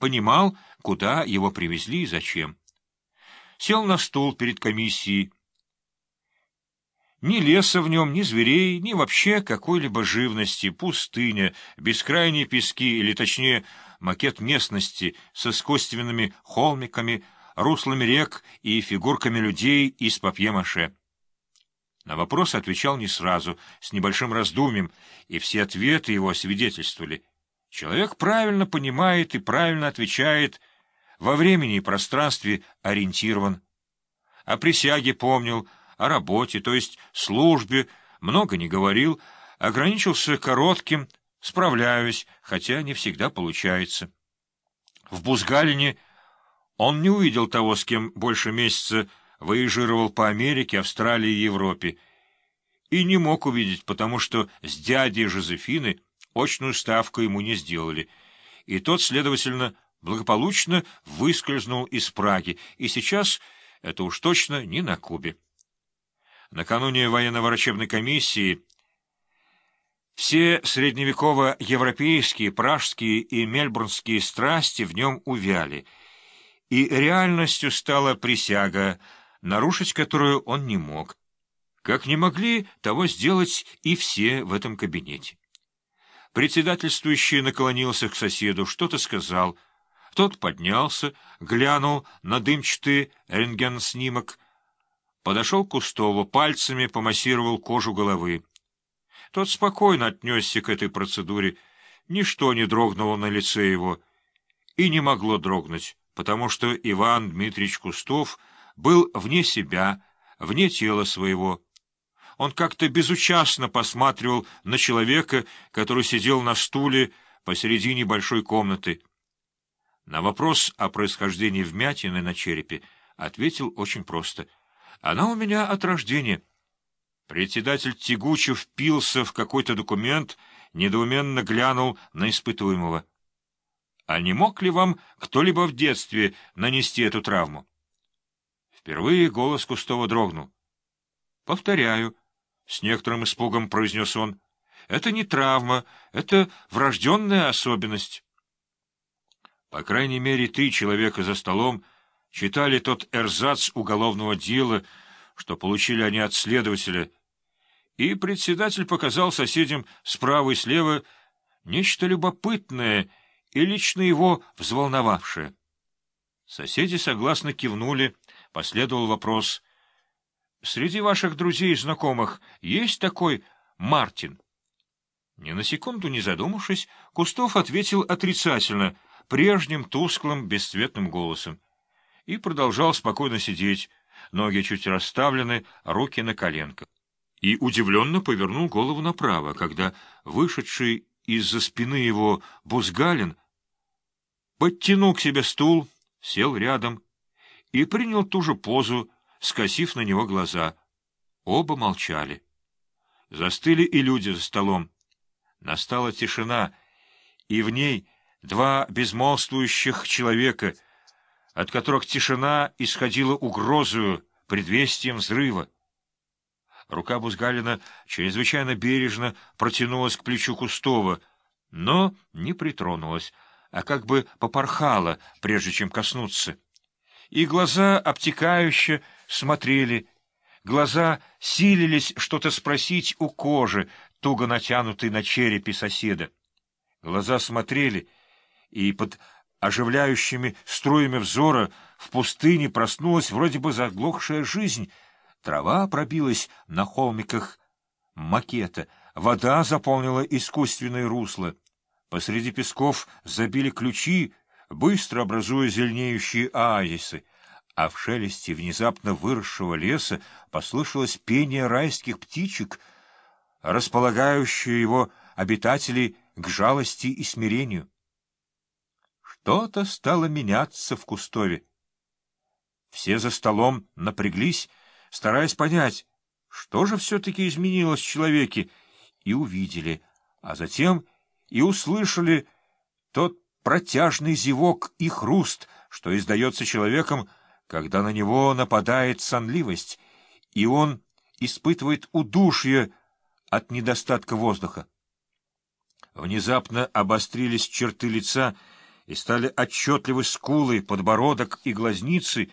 понимал, куда его привезли и зачем. Сел на стул перед комиссией. Ни леса в нем, ни зверей, ни вообще какой-либо живности, пустыня, бескрайние пески, или точнее макет местности с искусственными холмиками, руслами рек и фигурками людей из папье-маше. На вопрос отвечал не сразу, с небольшим раздумьем, и все ответы его свидетельствовали. Человек правильно понимает и правильно отвечает, во времени и пространстве ориентирован. О присяге помнил, о работе, то есть службе, много не говорил, ограничился коротким «справляюсь», хотя не всегда получается. В Бузгалине он не увидел того, с кем больше месяца выезжировал по Америке, Австралии и Европе, и не мог увидеть, потому что с дядей Жозефины очную ставку ему не сделали, и тот, следовательно, благополучно выскользнул из Праги, и сейчас это уж точно не на Кубе. Накануне военно-врачебной комиссии все средневеково-европейские, пражские и мельбурнские страсти в нем увяли, и реальностью стала присяга — нарушить которую он не мог, как не могли того сделать и все в этом кабинете. Председательствующий наклонился к соседу, что-то сказал. Тот поднялся, глянул на дымчатый рентген-снимок, подошел к Кустову, пальцами помассировал кожу головы. Тот спокойно отнесся к этой процедуре, ничто не дрогнуло на лице его, и не могло дрогнуть, потому что Иван Дмитриевич Кустов — был вне себя, вне тела своего. Он как-то безучастно посматривал на человека, который сидел на стуле посередине большой комнаты. На вопрос о происхождении вмятины на черепе ответил очень просто. «Она у меня от рождения». Председатель тягуче впился в какой-то документ, недоуменно глянул на испытуемого. «А не мог ли вам кто-либо в детстве нанести эту травму?» Впервые голос Кустова дрогнул. — Повторяю, — с некоторым испугом произнес он, — это не травма, это врожденная особенность. По крайней мере, три человека за столом читали тот эрзац уголовного дела, что получили они от следователя, и председатель показал соседям справа и слева нечто любопытное и лично его взволновавшее. Соседи согласно кивнули, Последовал вопрос. «Среди ваших друзей и знакомых есть такой Мартин?» Ни на секунду не задумавшись, Кустов ответил отрицательно, прежним тусклым, бесцветным голосом. И продолжал спокойно сидеть, ноги чуть расставлены, руки на коленках. И удивленно повернул голову направо, когда вышедший из-за спины его Бузгалин подтянул к себе стул, сел рядом и принял ту же позу, скосив на него глаза. Оба молчали. Застыли и люди за столом. Настала тишина, и в ней два безмолвствующих человека, от которых тишина исходила угрозою, предвестием взрыва. Рука Бузгалина чрезвычайно бережно протянулась к плечу Кустова, но не притронулась, а как бы попорхала, прежде чем коснуться и глаза обтекающе смотрели, глаза силились что-то спросить у кожи, туго натянутой на черепе соседа. Глаза смотрели, и под оживляющими струями взора в пустыне проснулась вроде бы заглохшая жизнь. Трава пробилась на холмиках макета, вода заполнила искусственное русло. Посреди песков забили ключи, быстро образуя зеленеющие оазисы, а в шелесте внезапно выросшего леса послышалось пение райских птичек, располагающее его обитателей к жалости и смирению. Что-то стало меняться в Кустове. Все за столом напряглись, стараясь понять, что же все-таки изменилось в человеке, и увидели, а затем и услышали тот протяжный зевок и хруст, что издается человеком, когда на него нападает сонливость, и он испытывает удушье от недостатка воздуха. Внезапно обострились черты лица, и стали отчетливы скулы, подбородок и глазницы,